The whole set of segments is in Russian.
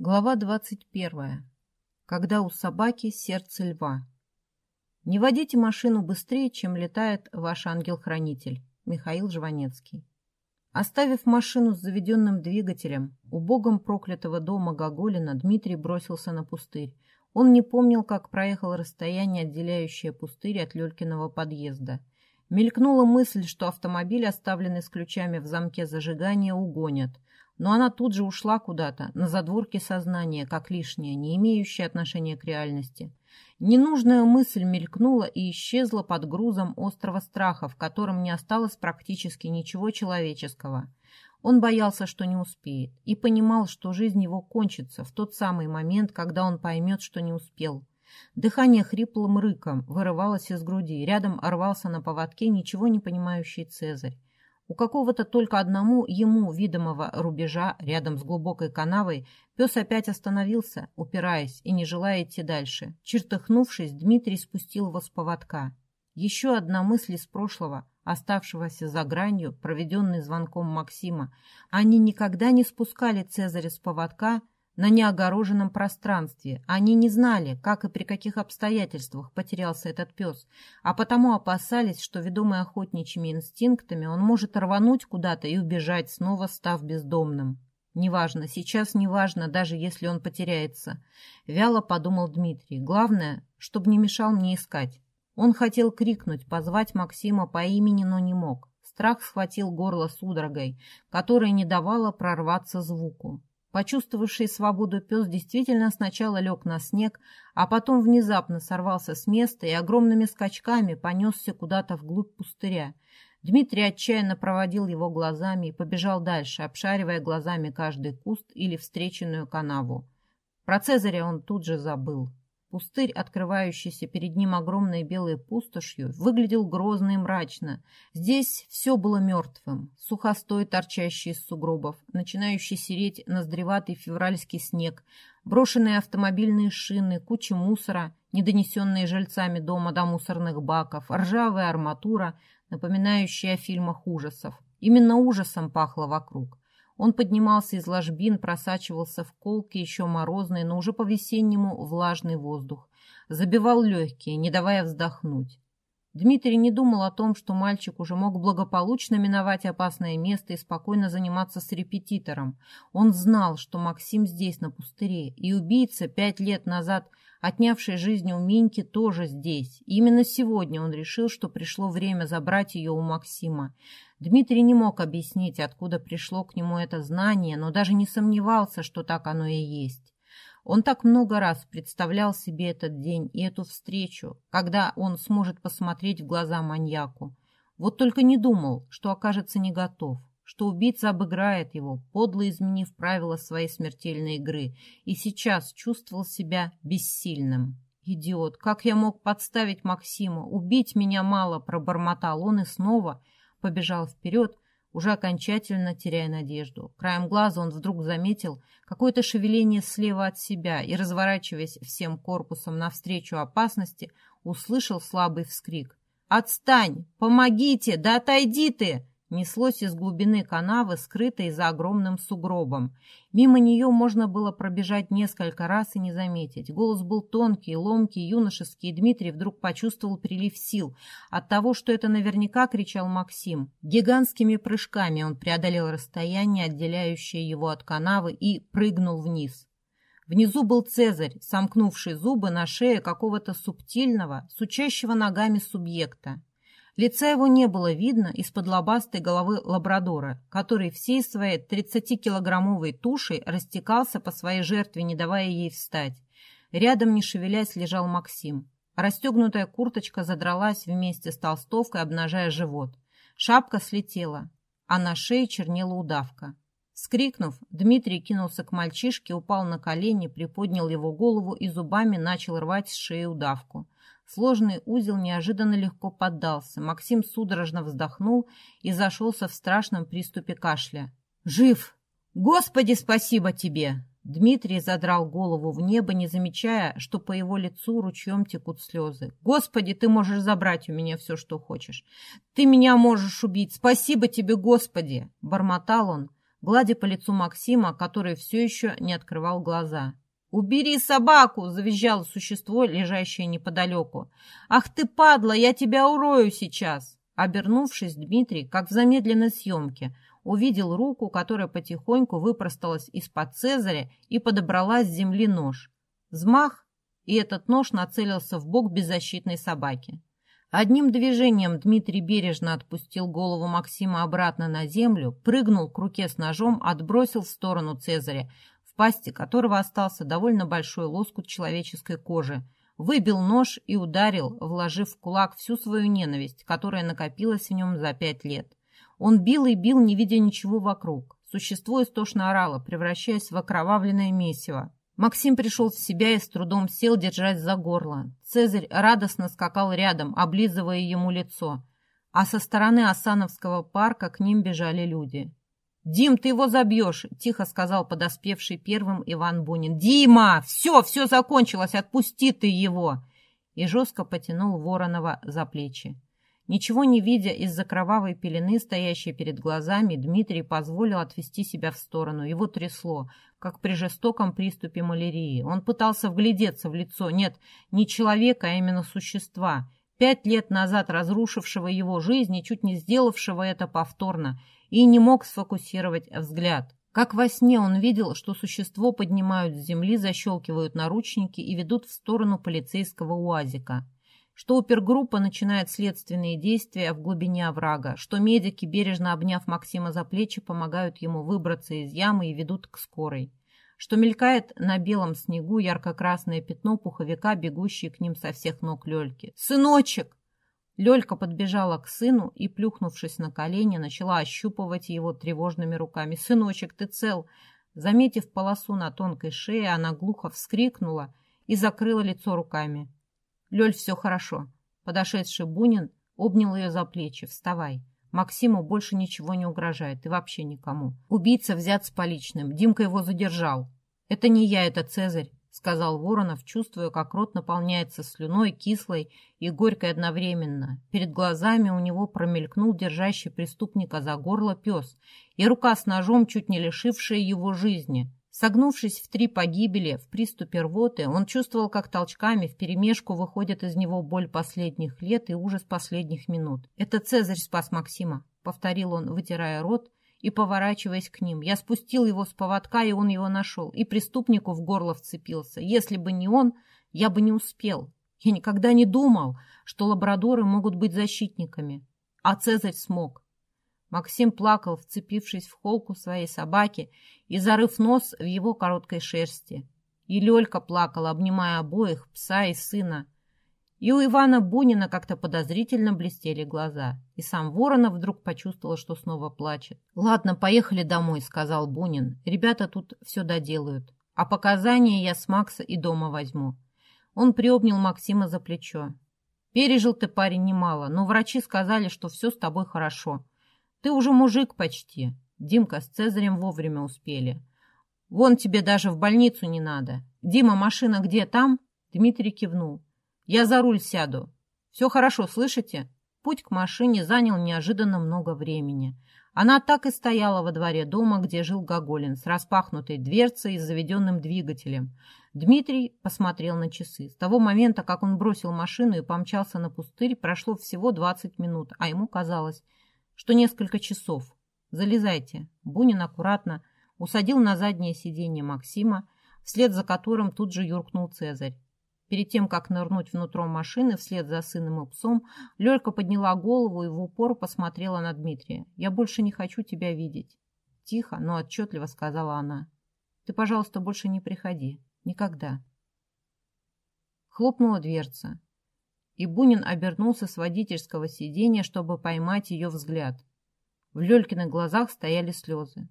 Глава двадцать первая. Когда у собаки сердце льва. Не водите машину быстрее, чем летает ваш ангел-хранитель. Михаил Жванецкий. Оставив машину с заведенным двигателем, у богом проклятого дома Гоголина Дмитрий бросился на пустырь. Он не помнил, как проехал расстояние, отделяющее пустырь от Лёлькиного подъезда. Мелькнула мысль, что автомобиль, оставленный с ключами в замке зажигания, угонят – но она тут же ушла куда-то, на задворке сознания, как лишняя, не имеющая отношения к реальности. Ненужная мысль мелькнула и исчезла под грузом острого страха, в котором не осталось практически ничего человеческого. Он боялся, что не успеет, и понимал, что жизнь его кончится в тот самый момент, когда он поймет, что не успел. Дыхание хриплым рыком вырывалось из груди, рядом рвался на поводке ничего не понимающий Цезарь. У какого-то только одному ему видимого рубежа рядом с глубокой канавой пес опять остановился, упираясь и не желая идти дальше. Чертыхнувшись, Дмитрий спустил его с поводка. Еще одна мысль из прошлого, оставшегося за гранью, проведенной звонком Максима. Они никогда не спускали Цезаря с поводка, на неогороженном пространстве. Они не знали, как и при каких обстоятельствах потерялся этот пес, а потому опасались, что, ведомый охотничьими инстинктами, он может рвануть куда-то и убежать, снова став бездомным. Неважно, сейчас неважно, даже если он потеряется. Вяло подумал Дмитрий. Главное, чтобы не мешал мне искать. Он хотел крикнуть, позвать Максима по имени, но не мог. Страх схватил горло судорогой, которая не давала прорваться звуку. Почувствовавший свободу пес действительно сначала лег на снег, а потом внезапно сорвался с места и огромными скачками понесся куда-то вглубь пустыря. Дмитрий отчаянно проводил его глазами и побежал дальше, обшаривая глазами каждый куст или встреченную канаву. Про Цезаря он тут же забыл. Пустырь, открывающийся перед ним огромной белой пустошью, выглядел грозно и мрачно. Здесь все было мертвым. Сухостой, торчащий из сугробов, начинающий сереть ноздреватый февральский снег, брошенные автомобильные шины, куча мусора, недонесенные жильцами дома до мусорных баков, ржавая арматура, напоминающая о фильмах ужасов. Именно ужасом пахло вокруг. Он поднимался из ложбин, просачивался в колки, еще морозный, но уже по-весеннему влажный воздух. Забивал легкие, не давая вздохнуть. Дмитрий не думал о том, что мальчик уже мог благополучно миновать опасное место и спокойно заниматься с репетитором. Он знал, что Максим здесь, на пустыре, и убийца, пять лет назад отнявший жизнь у Миньки, тоже здесь. И именно сегодня он решил, что пришло время забрать ее у Максима. Дмитрий не мог объяснить, откуда пришло к нему это знание, но даже не сомневался, что так оно и есть. Он так много раз представлял себе этот день и эту встречу, когда он сможет посмотреть в глаза маньяку. Вот только не думал, что окажется не готов, что убийца обыграет его, подло изменив правила своей смертельной игры, и сейчас чувствовал себя бессильным. «Идиот, как я мог подставить Максима? Убить меня мало!» – пробормотал он и снова – побежал вперед, уже окончательно теряя надежду. Краем глаза он вдруг заметил какое-то шевеление слева от себя и, разворачиваясь всем корпусом навстречу опасности, услышал слабый вскрик. «Отстань! Помогите! Да отойди ты!» Неслось из глубины канавы, скрытой за огромным сугробом. Мимо нее можно было пробежать несколько раз и не заметить. Голос был тонкий, ломкий, юношеский, и Дмитрий вдруг почувствовал прилив сил от того, что это наверняка кричал Максим. Гигантскими прыжками он преодолел расстояние, отделяющее его от канавы, и прыгнул вниз. Внизу был Цезарь, сомкнувший зубы на шее какого-то субтильного, сучащего ногами субъекта. Лица его не было видно из-под лобастой головы лабрадора, который всей своей 30-килограммовой тушей растекался по своей жертве, не давая ей встать. Рядом, не шевелясь, лежал Максим. Расстегнутая курточка задралась вместе с толстовкой, обнажая живот. Шапка слетела, а на шее чернела удавка. Скрикнув, Дмитрий кинулся к мальчишке, упал на колени, приподнял его голову и зубами начал рвать с шеи удавку. Сложный узел неожиданно легко поддался. Максим судорожно вздохнул и зашелся в страшном приступе кашля. «Жив! Господи, спасибо тебе!» Дмитрий задрал голову в небо, не замечая, что по его лицу ручьем текут слезы. «Господи, ты можешь забрать у меня все, что хочешь. Ты меня можешь убить. Спасибо тебе, Господи!» Бормотал он, гладя по лицу Максима, который все еще не открывал глаза. «Убери собаку!» — завизжало существо, лежащее неподалеку. «Ах ты, падла, я тебя урою сейчас!» Обернувшись, Дмитрий, как в замедленной съемке, увидел руку, которая потихоньку выпросталась из-под Цезаря и подобрала с земли нож. Взмах, и этот нож нацелился в бок беззащитной собаки. Одним движением Дмитрий бережно отпустил голову Максима обратно на землю, прыгнул к руке с ножом, отбросил в сторону Цезаря, пасти которого остался довольно большой лоскут человеческой кожи, выбил нож и ударил, вложив в кулак всю свою ненависть, которая накопилась в нем за пять лет. Он бил и бил, не видя ничего вокруг. Существо истошно орало, превращаясь в окровавленное месиво. Максим пришел в себя и с трудом сел, держать за горло. Цезарь радостно скакал рядом, облизывая ему лицо. А со стороны Осановского парка к ним бежали люди. «Дим, ты его забьешь!» — тихо сказал подоспевший первым Иван Бунин. «Дима! Все, все закончилось! Отпусти ты его!» И жестко потянул Воронова за плечи. Ничего не видя из-за кровавой пелены, стоящей перед глазами, Дмитрий позволил отвести себя в сторону. Его трясло, как при жестоком приступе малярии. Он пытался вглядеться в лицо, нет, не человека, а именно существа, пять лет назад разрушившего его жизнь и чуть не сделавшего это повторно, и не мог сфокусировать взгляд. Как во сне он видел, что существо поднимают с земли, защелкивают наручники и ведут в сторону полицейского уазика что опергруппа начинает следственные действия в глубине оврага, что медики, бережно обняв Максима за плечи, помогают ему выбраться из ямы и ведут к скорой, что мелькает на белом снегу ярко-красное пятно пуховика, бегущее к ним со всех ног Лёльки. «Сыночек!» Лёлька подбежала к сыну и, плюхнувшись на колени, начала ощупывать его тревожными руками. «Сыночек, ты цел!» Заметив полосу на тонкой шее, она глухо вскрикнула и закрыла лицо руками. Лёль, все хорошо. Подошедший Бунин обнял ее за плечи. Вставай. Максиму больше ничего не угрожает и вообще никому. Убийца взят с поличным. Димка его задержал. Это не я, это Цезарь, сказал Воронов, чувствуя, как рот наполняется слюной, кислой и горькой одновременно. Перед глазами у него промелькнул держащий преступника за горло пес и рука с ножом, чуть не лишившая его жизни. Согнувшись в три погибели в приступе рвоты, он чувствовал, как толчками вперемешку выходит из него боль последних лет и ужас последних минут. «Это Цезарь спас Максима», — повторил он, вытирая рот и поворачиваясь к ним. «Я спустил его с поводка, и он его нашел, и преступнику в горло вцепился. Если бы не он, я бы не успел. Я никогда не думал, что лабрадоры могут быть защитниками. А Цезарь смог. Максим плакал, вцепившись в холку своей собаки и зарыв нос в его короткой шерсти. И Лёлька плакала, обнимая обоих, пса и сына. И у Ивана Бунина как-то подозрительно блестели глаза. И сам Воронов вдруг почувствовал, что снова плачет. «Ладно, поехали домой», — сказал Бунин. «Ребята тут все доделают. А показания я с Макса и дома возьму». Он приобнял Максима за плечо. «Пережил ты, парень, немало, но врачи сказали, что все с тобой хорошо. Ты уже мужик почти. Димка с Цезарем вовремя успели. Вон тебе даже в больницу не надо. Дима, машина где там? Дмитрий кивнул. Я за руль сяду. Все хорошо, слышите? Путь к машине занял неожиданно много времени. Она так и стояла во дворе дома, где жил Гоголин, с распахнутой дверцей и заведенным двигателем. Дмитрий посмотрел на часы. С того момента, как он бросил машину и помчался на пустырь, прошло всего 20 минут, а ему казалось, что несколько часов. Залезайте. Бунин аккуратно усадил на заднее сиденье Максима, вслед за которым тут же юркнул Цезарь. Перед тем, как нырнуть внутрь машины вслед за сыном и псом, Лёлька подняла голову и в упор посмотрела на Дмитрия. «Я больше не хочу тебя видеть». Тихо, но отчетливо сказала она. «Ты, пожалуйста, больше не приходи. Никогда». Хлопнула дверца и Бунин обернулся с водительского сиденья, чтобы поймать ее взгляд. В Лёлькиных глазах стояли слезы.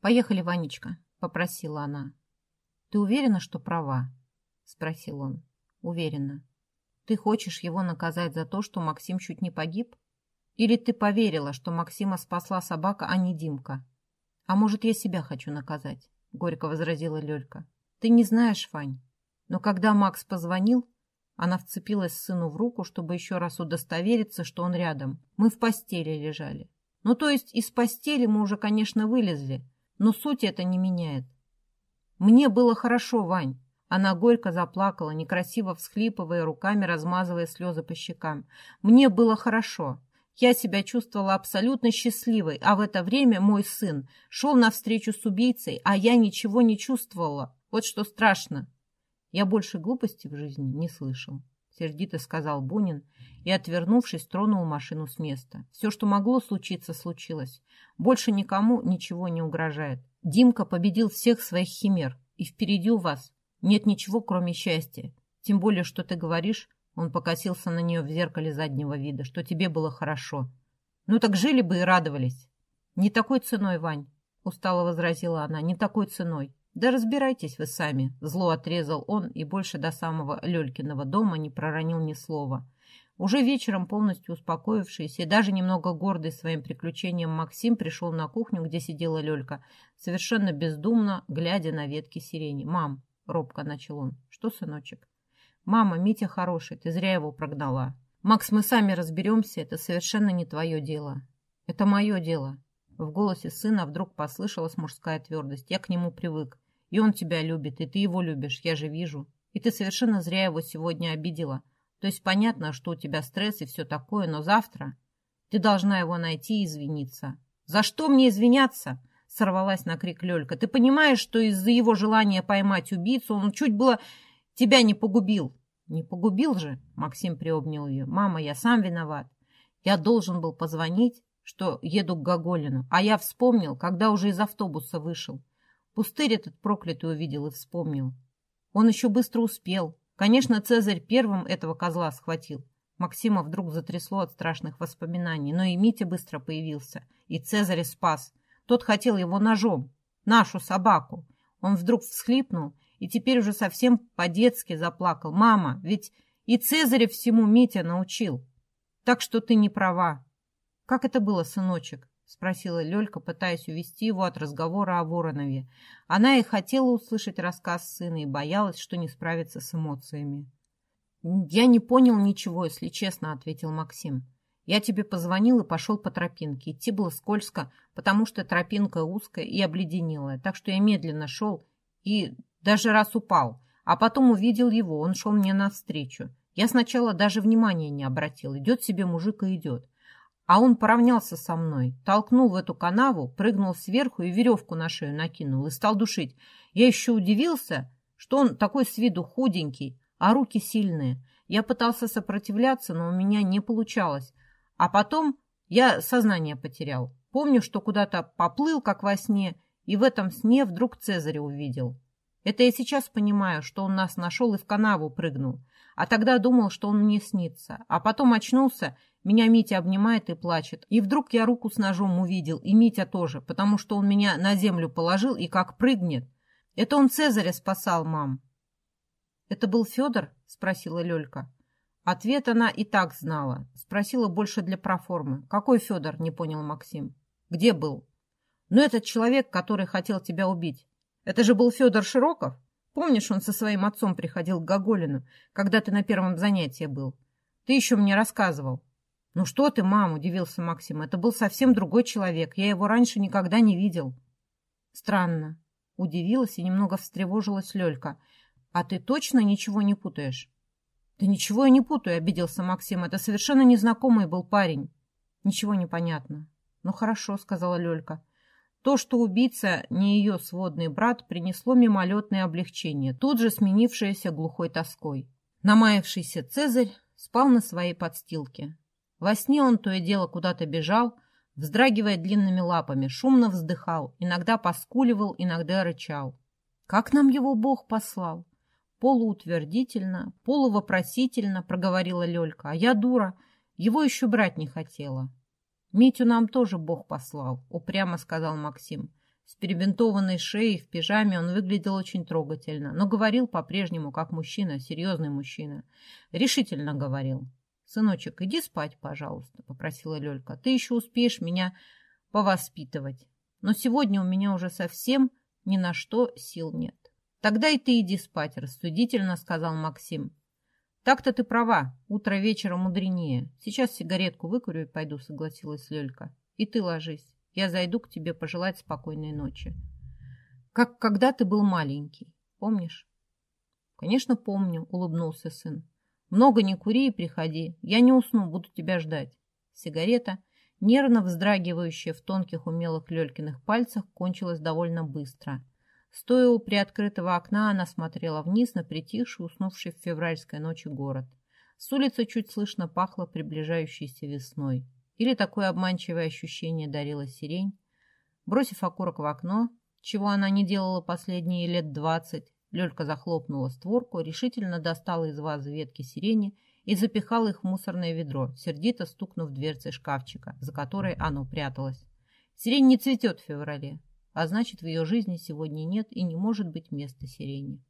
«Поехали, Ванечка», — попросила она. «Ты уверена, что права?» — спросил он. «Уверена. Ты хочешь его наказать за то, что Максим чуть не погиб? Или ты поверила, что Максима спасла собака, а не Димка? А может, я себя хочу наказать?» — горько возразила Лёлька. «Ты не знаешь, Вань, но когда Макс позвонил, она вцепилась сыну в руку, чтобы еще раз удостовериться, что он рядом. Мы в постели лежали. Ну, то есть из постели мы уже, конечно, вылезли, но суть это не меняет. Мне было хорошо, Вань. Она горько заплакала, некрасиво всхлипывая, руками размазывая слезы по щекам. Мне было хорошо. Я себя чувствовала абсолютно счастливой, а в это время мой сын шел навстречу с убийцей, а я ничего не чувствовала. Вот что страшно. Я больше глупости в жизни не слышал. Сердито сказал Бунин и, отвернувшись, тронул машину с места. Все, что могло случиться, случилось. Больше никому ничего не угрожает. Димка победил всех своих химер, и впереди у вас нет ничего, кроме счастья. Тем более, что ты говоришь, он покосился на нее в зеркале заднего вида, что тебе было хорошо. Ну так жили бы и радовались. Не такой ценой, Вань, устало возразила она, не такой ценой. Да разбирайтесь вы сами, зло отрезал он и больше до самого Лёлькиного дома не проронил ни слова. Уже вечером, полностью успокоившийся и даже немного гордый своим приключением, Максим пришел на кухню, где сидела Лёлька, совершенно бездумно, глядя на ветки сирени. «Мам», — робко начал он, — «что, сыночек?» «Мама, Митя хороший, ты зря его прогнала. Макс, мы сами разберемся, это совершенно не твое дело». «Это мое дело». В голосе сына вдруг послышалась мужская твердость. «Я к нему привык. И он тебя любит, и ты его любишь, я же вижу. И ты совершенно зря его сегодня обидела. То есть понятно, что у тебя стресс и все такое, но завтра ты должна его найти и извиниться». «За что мне извиняться?» Сорвалась на крик Лёлька. «Ты понимаешь, что из-за его желания поймать убийцу он чуть было Тебя не погубил. Не погубил же, Максим приобнял ее. Мама, я сам виноват. Я должен был позвонить, что еду к Гоголину, а я вспомнил, когда уже из автобуса вышел. Пустырь этот проклятый увидел и вспомнил. Он еще быстро успел. Конечно, Цезарь первым этого козла схватил. Максима вдруг затрясло от страшных воспоминаний, но и Митя быстро появился, и Цезарь спас. Тот хотел его ножом, нашу собаку. Он вдруг всхлипнул и теперь уже совсем по-детски заплакал. «Мама, ведь и Цезаря всему Митя научил. Так что ты не права». «Как это было, сыночек?» — спросила Лёлька, пытаясь увести его от разговора о Воронове. Она и хотела услышать рассказ сына и боялась, что не справится с эмоциями. «Я не понял ничего, если честно», — ответил Максим. «Я тебе позвонил и пошел по тропинке. Идти было скользко, потому что тропинка узкая и обледенелая, так что я медленно шел и даже раз упал, а потом увидел его, он шел мне навстречу. Я сначала даже внимания не обратил, идет себе мужик и идет. А он поравнялся со мной, толкнул в эту канаву, прыгнул сверху и веревку на шею накинул и стал душить. Я еще удивился, что он такой с виду худенький, а руки сильные. Я пытался сопротивляться, но у меня не получалось. А потом я сознание потерял. Помню, что куда-то поплыл, как во сне, и в этом сне вдруг Цезаря увидел. Это я сейчас понимаю, что он нас нашел и в канаву прыгнул. А тогда думал, что он мне снится. А потом очнулся, меня Митя обнимает и плачет. И вдруг я руку с ножом увидел, и Митя тоже, потому что он меня на землю положил и как прыгнет. Это он Цезаря спасал, мам. «Это был Федор?» — спросила Лёлька. Ответ она и так знала. Спросила больше для проформы. «Какой Федор?» — не понял Максим. «Где был?» «Ну, этот человек, который хотел тебя убить. Это же был Федор Широков. Помнишь, он со своим отцом приходил к Гоголину, когда ты на первом занятии был? Ты еще мне рассказывал. Ну что ты, мам, удивился Максим. Это был совсем другой человек. Я его раньше никогда не видел. Странно. Удивилась и немного встревожилась Лёлька. А ты точно ничего не путаешь? Да ничего я не путаю, обиделся Максим. Это совершенно незнакомый был парень. Ничего не понятно. Ну хорошо, сказала Лёлька. То, что убийца не ее сводный брат, принесло мимолетное облегчение, тут же сменившееся глухой тоской. Намаявшийся Цезарь спал на своей подстилке. Во сне он то и дело куда-то бежал, вздрагивая длинными лапами, шумно вздыхал, иногда поскуливал, иногда рычал. «Как нам его Бог послал?» Полуутвердительно, полувопросительно проговорила Лёлька. «А я дура, его еще брать не хотела». «Митю нам тоже Бог послал», — упрямо сказал Максим. С перебинтованной шеей в пижаме он выглядел очень трогательно, но говорил по-прежнему как мужчина, серьезный мужчина. Решительно говорил. «Сыночек, иди спать, пожалуйста», — попросила Лёлька. «Ты еще успеешь меня повоспитывать. Но сегодня у меня уже совсем ни на что сил нет». «Тогда и ты иди спать», — рассудительно сказал Максим. Так-то ты права, утро вечера мудренее. Сейчас сигаретку выкурю и пойду, согласилась Лёлька. И ты ложись. Я зайду к тебе пожелать спокойной ночи. Как когда ты был маленький. Помнишь? Конечно, помню, улыбнулся сын. Много не кури и приходи. Я не усну, буду тебя ждать. Сигарета, нервно вздрагивающая в тонких умелых Лёлькиных пальцах, кончилась довольно быстро. Стоя у приоткрытого окна, она смотрела вниз на притихший, уснувший в февральской ночи город. С улицы чуть слышно пахло приближающейся весной. Или такое обманчивое ощущение дарила сирень. Бросив окурок в окно, чего она не делала последние лет двадцать, Лёлька захлопнула створку, решительно достала из вазы ветки сирени и запихала их в мусорное ведро, сердито стукнув дверцей шкафчика, за которой оно пряталось. Сирень не цветет в феврале, а значит, в ее жизни сегодня нет и не может быть места сирени.